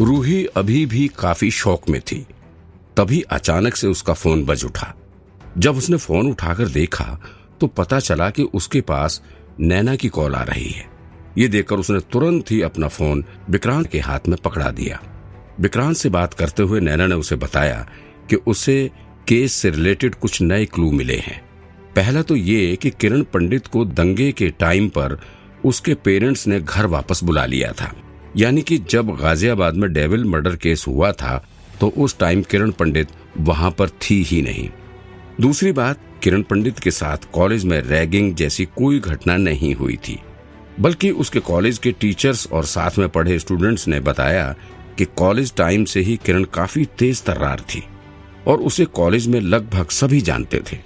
रूही अभी भी काफ़ी शौक में थी। तभी अचानक से उसका फ़ोन बज उठा। जब उसने फ़ोन उठाकर देखा तो पता चला कि उसके पास नैना की कॉल आ रही है। ये देखकर उसने तुरंत ही अपना फ़ोन विक्रांत के हाथ में पकड़ा दिया। विक्रांत से बात करते हुए नैना ने उसे बताया कि उसे केस से रिलेटेड कुछ नए क्लू मिले हैं। पहला तो ये कि किरण पंडित को दंगे के टाइम पर उसके पेरेंट्स ने घर वापस बुला लिया था। यानी कि जब गाजियाबाद में डेविल मर्डर केस हुआ था तो उस टाइम किरण पंडित वहाँ पर थी ही नहीं। दूसरी बात, किरण पंडित के साथ कॉलेज में रैगिंग जैसी कोई घटना नहीं हुई थी, बल्कि उसके कॉलेज के टीचर्स और साथ में पढ़े स्टूडेंट्स ने बताया कि कॉलेज टाइम से ही किरण काफ़ी तेज तर्रार थी, और उसे कॉलेज में लगभग सभी जानते थे।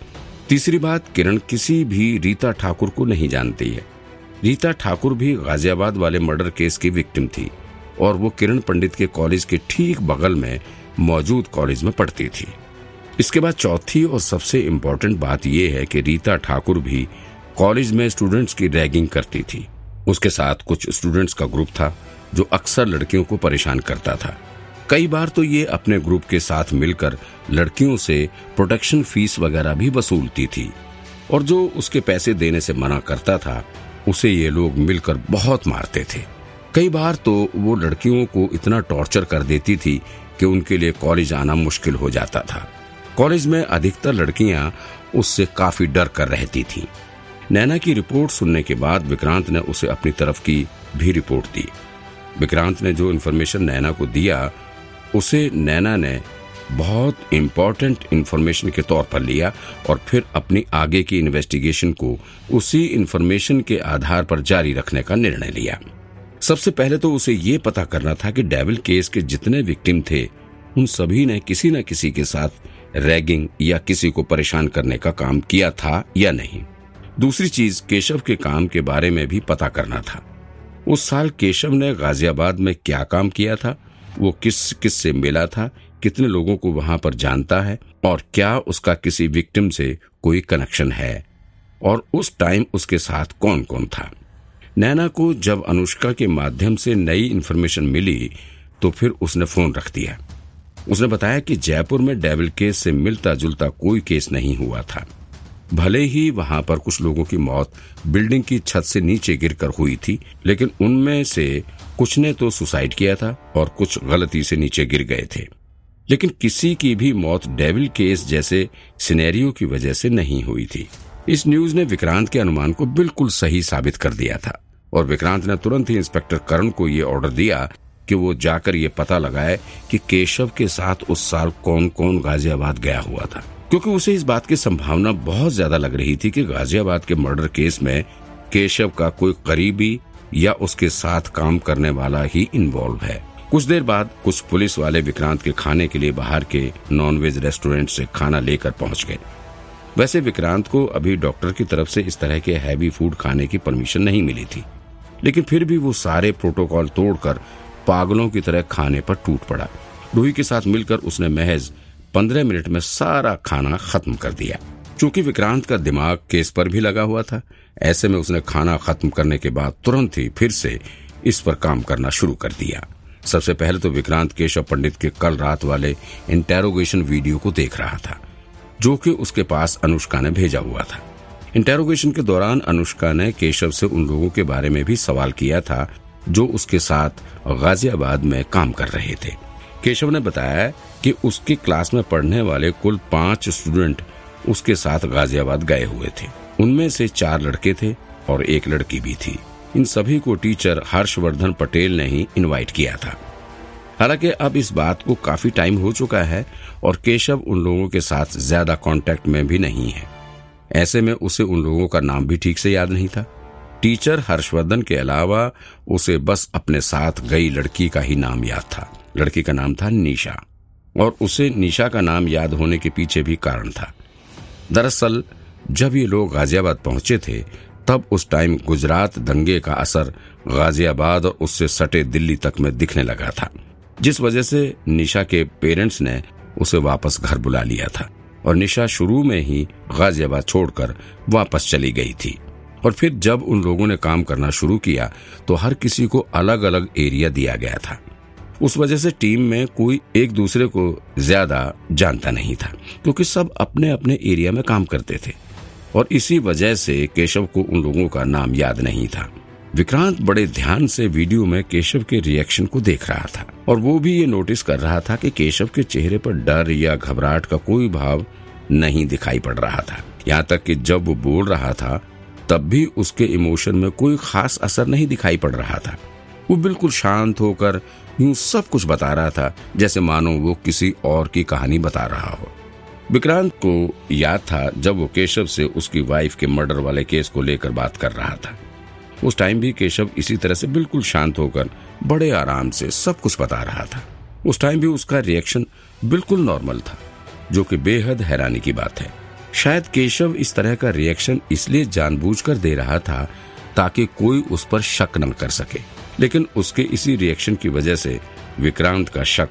तीसरी बात, किरण किसी भी रीता ठाकुर को नहीं जानती है। रीता ठाकुर भी गाजियाबाद वाले मर्डर केस की विक्टिम थी और वो किरण पंडित के कॉलेज के ठीक बगल में मौजूद कॉलेज में पढ़ती थी। इसके बाद चौथी और सबसे इम्पोर्टेंट बात यह है कि रीता ठाकुर भी कॉलेज में स्टूडेंट्स की रैगिंग करती थी। उसके साथ कुछ स्टूडेंट्स का ग्रुप था, जो अक्सर लड़कियों को परेशान करता था। कई बार तो ये अपने ग्रुप के साथ मिलकर लड़कियों से प्रोटेक्शन फ़ीस वगैरह भी वसूलती थी और जो उसके पैसे देने से मना करता था उसे ये लोग मिलकर बहुत मारते थे। कई बार तो वो लड़कियों को इतना टॉर्चर कर देती थी कि उनके लिए कॉलेज आना मुश्किल हो जाता था। कॉलेज में अधिकतर लड़कियाँ उससे काफ़ी डर कर रहती थीं। नैना की रिपोर्ट सुनने के बाद विक्रांत ने उसे अपनी तरफ़ की भी रिपोर्ट दी। विक्रांत ने जो इन्फॉर्मेशन नैना को दिया, उसे नैना ने बहुत इम्पोर्टेंट इन्फॉर्मेशन के तौर पर लिया और फिर अपनी आगे की इन्वेस्टिगेशन को उसी इन्फॉर्मेशन के आधार पर जारी रखने का निर्णय लिया। सबसे पहले तो उसे ये पता करना था कि डेविल केस के जितने विक्टिम थे, उन सभी ने किसी न किसी के साथ रैगिंग या किसी को परेशान करने का काम किया था या नहीं। दूसरी चीज़, केशव के काम के बारे में भी पता करना था। उस साल केशव ने गाजियाबाद में क्या काम किया था, वो किस किस से मिला था कितने लोगों को वहाँ पर जानता है और क्या उसका किसी विक्टिम से कोई कनेक्शन है? और उस टाइम उसके साथ कौन कौन था? नैना को जब अनुष्का के माध्यम से नई इन्फॉर्मेशन मिली तो फिर उसने फ़ोन रख दिया। उसने बताया कि जयपुर में डेविल केस से मिलता जुलता कोई केस नहीं हुआ था। भले ही वहाँ पर कुछ लोगों की मौत बिल्डिंग की छत से नीचे गिरकर हुई थी, लेकिन उनमें से कुछ ने तो सुसाइड किया था और कुछ गलती से नीचे गिर गए थे। लेकिन किसी की भी मौत डेविल केस जैसे सिनेरियो की वजह से नहीं हुई थी। इस न्यूज़ ने विक्रांत के अनुमान को बिल्कुल सही साबित कर दिया था और विक्रांत ने तुरंत ही इंस्पेक्टर करण को ये ऑर्डर दिया कि वो जाकर ये पता लगाए कि केशव के साथ उस साल कौन कौन गाजियाबाद गया हुआ था। क्योंकि उसे इस बात की संभावना बहुत ज़्यादा लग रही थी कि गाजियाबाद के मर्डर केस में केशव का कोई करीबी या उसके साथ काम करने वाला ही इन्वॉल्व है। कुछ देर बाद कुछ पुलिस वाले विक्रांत के खाने के लिए बाहर के नॉनवेज रेस्टोरेंट से खाना लेकर पहुँच गए। वैसे विक्रांत को अभी डॉक्टर की तरफ़ से इस तरह के हैवी फ़ूड खाने की परमिशन नहीं मिली थी। लेकिन फिर भी वो सारे प्रोटोकॉल तोड़कर पागलों की तरह खाने पर टूट पड़ा। रूही के साथ मिलकर उसने महज पंद्रह मिनट में सारा खाना खत्म कर दिया। चूँकि विक्रांत का दिमाग केस पर भी लगा हुआ था, ऐसे में उसने खाना खत्म करने के बाद तुरंत ही फिर से इस पर काम करना शुरू कर दिया। सबसे पहले तो विक्रांत केशव पंडित के कल रात वाले इंटेरोगेशन वीडियो को देख रहा था, जो कि उसके पास अनुष्का ने भेजा हुआ था। इंटेरोगेशन के दौरान अनुष्का ने केशव से उन लोगों के बारे में भी सवाल किया था, जो उसके साथ गाजियाबाद में काम कर रहे थे। केशव ने बताया कि उसके क्लास में पढ़ने वाले कुल पाँच स्टूडेंट उसके साथ गाजियाबाद गए हुए थे। उनमें से चार लड़के थे और एक लड़की भी थी। इन सभी को टीचर हर्षवर्धन पटेल ने ही इनवाइट किया था। हालाँकि अब इस बात को काफ़ी टाइम हो चुका है और केशव उन लोगों के साथ ज़्यादा कांटेक्ट में भी नहीं है। ऐसे में उसे उन लोगों का नाम भी ठीक से याद नहीं था। टीचर हर्षवर्धन के अलावा उसे बस अपने साथ गई लड़की का ही नाम याद था। लड़की का नाम था निशा। और उसे निशा का नाम याद होने के पीछे भी कारण था। दरअसल, जब ये लोग गाजियाबाद पहुँचे थे तब उस टाइम गुजरात दंगे का असर गाजियाबाद और उससे सटे दिल्ली तक में दिखने लगा था, जिस वजह से निशा के पेरेंट्स ने उसे वापस घर बुला लिया था और निशा शुरू में ही गाजियाबाद छोड़कर वापस चली गई थी। और फिर जब उन लोगों ने काम करना शुरू किया तो हर किसी को अलग अलग एरिया दिया गया था। उस वजह से टीम में कोई एक दूसरे को ज़्यादा जानता नहीं था, क्योंकि सब अपने अपने एरिया में काम करते थे। और इसी वजह से केशव को उन लोगों का नाम याद नहीं था। विक्रांत बड़े ध्यान से वीडियो में केशव के रिएक्शन को देख रहा था और वो भी ये नोटिस कर रहा था कि केशव के चेहरे पर डर या घबराहट का कोई भाव नहीं दिखाई पड़ रहा था। यहाँ तक कि जब वो बोल रहा था, तब भी उसके इमोशन में कोई खास असर नहीं दिखाई पड़ रहा था। वो बिल्कुल शांत होकर यूँ सब कुछ बता रहा था, जैसे मानो वो किसी और की कहानी बता रहा हो। विक्रांत को याद था जब वो केशव से उसकी वाइफ के मर्डर वाले केस को लेकर बात कर रहा था। उस टाइम भी केशव इसी तरह से बिल्कुल शांत होकर बड़े आराम से सब कुछ बता रहा था। उस टाइम भी उसका रिएक्शन बिल्कुल नॉर्मल था, जो कि बेहद हैरानी की बात है। शायद केशव इस तरह का रिएक्शन इसलिए जानबूझकर दे रहा था ताकि कोई उस पर शक न कर सके। लेकिन उसके इसी रिएक्शन की वजह से विक्रांत का शक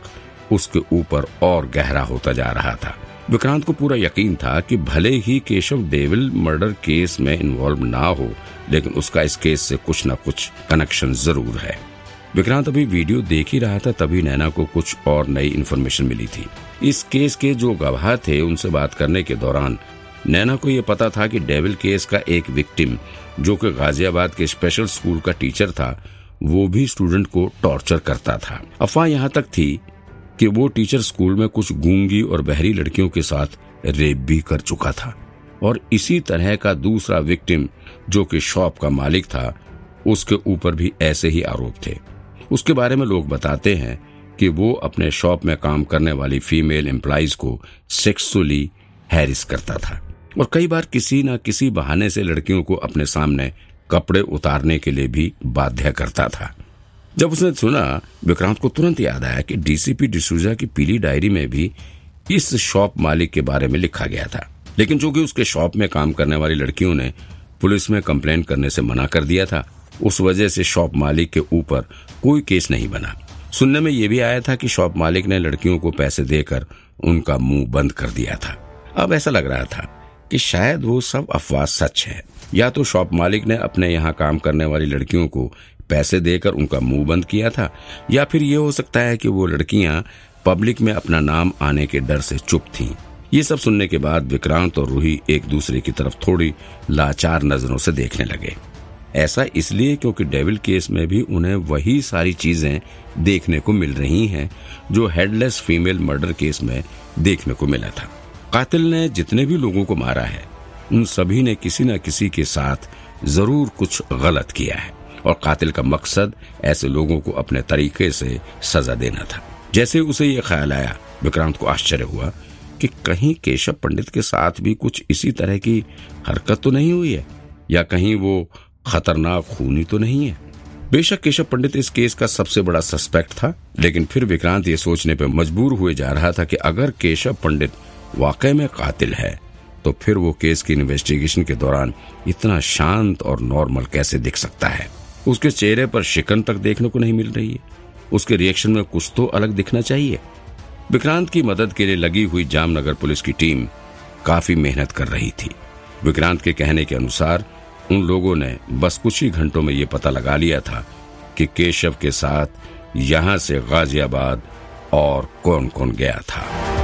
उसके ऊपर और गहरा होता जा रहा था। विक्रांत को पूरा यकीन था कि भले ही केशव डेविल मर्डर केस में इन्वॉल्व ना हो, लेकिन उसका इस केस से कुछ न कुछ कनेक्शन ज़रूर है। विक्रांत अभी वीडियो देख ही रहा था, तभी नैना को कुछ और नई इन्फॉर्मेशन मिली थी। इस केस के जो गवाह थे, उनसे बात करने के दौरान नैना को यह पता था कि डेविल केस का एक विक्टिम जो कि गाजियाबाद के स्पेशल स्कूल का टीचर था, वो भी स्टूडेंट को टॉर्चर करता था। अफवाह यहाँ तक थी कि वो टीचर स्कूल में कुछ गूँगी और बहरी लड़कियों के साथ रेप भी कर चुका था। और इसी तरह का दूसरा विक्टिम, जो कि शॉप का मालिक था, उसके ऊपर भी ऐसे ही आरोप थे। उसके बारे में लोग बताते हैं कि वो अपने शॉप में काम करने वाली फीमेल एम्प्लॉइज को सेक्सुअली हैरिस करता था। और कई बार किसी न किसी बहाने से लड़कियों को अपने सामने कपड़े उतारने के लिए भी बाध्य करता था। जब उसने सुना, विक्रांत को तुरंत याद आया कि डीसीपी डिसूजा की पीली डायरी में भी इस शॉप मालिक के बारे में लिखा गया था। लेकिन चूँकि उसके शॉप में काम करने वाली लड़कियों ने पुलिस में कंप्लेन करने से मना कर दिया था, उस वजह से शॉप मालिक के ऊपर कोई केस नहीं बना। सुनने में यह भी आया था कि शॉप मालिक ने लड़कियों को पैसे देकर उनका मुँह बंद कर दिया था। अब ऐसा लग रहा था कि शायद वो सब अफवाह सच है। या तो शॉप मालिक ने अपने यहाँ काम करने वाली लड़कियों को पैसे देकर उनका मुँह बंद किया था? या फिर ये हो सकता है कि वो लड़कियाँ पब्लिक में अपना नाम आने के डर से चुप थीं। ये सब सुनने के बाद विक्रांत और रूही एक दूसरे की तरफ़ थोड़ी लाचार नज़रों से देखने लगे। ऐसा इसलिए क्योंकि डेविल केस में भी उन्हें वही सारी चीज़ें देखने को मिल रही हैं जो हेडलेस फीमेल मर्डर केस में देखने को मिला था। कातिल ने जितने भी लोगों को मारा है, उन सभी ने किसी न किसी के साथ ज़रूर कुछ गलत किया है। और कातिल का मकसद ऐसे लोगों को अपने तरीके से सजा देना था। जैसे उसे ये ख्याल आया, विक्रांत को आश्चर्य हुआ कि कहीं केशव पंडित के साथ भी कुछ इसी तरह की हरकत तो नहीं हुई है, या कहीं वो खतरनाक खूनी तो नहीं है। बेशक केशव पंडित इस केस का सबसे बड़ा सस्पेक्ट था, लेकिन फिर विक्रांत ये सोचने पर मजबूर हुए जा रहा था कि अगर केशव पंडित वाकई में कातिल है तो फिर वो केस की इन्वेस्टिगेशन के दौरान इतना शांत और नॉर्मल कैसे दिख सकता है। उसके चेहरे पर शिकन तक देखने को नहीं मिल रही है। उसके रिएक्शन में कुछ तो अलग दिखना चाहिए। विक्रांत की मदद के लिए लगी हुई जामनगर पुलिस की टीम काफ़ी मेहनत कर रही थी। विक्रांत के कहने के अनुसार, उन लोगों ने बस कुछ ही घंटों में ये पता लगा लिया था कि केशव के साथ यहाँ से गाजियाबाद और कौन कौन गया था।